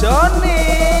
জনী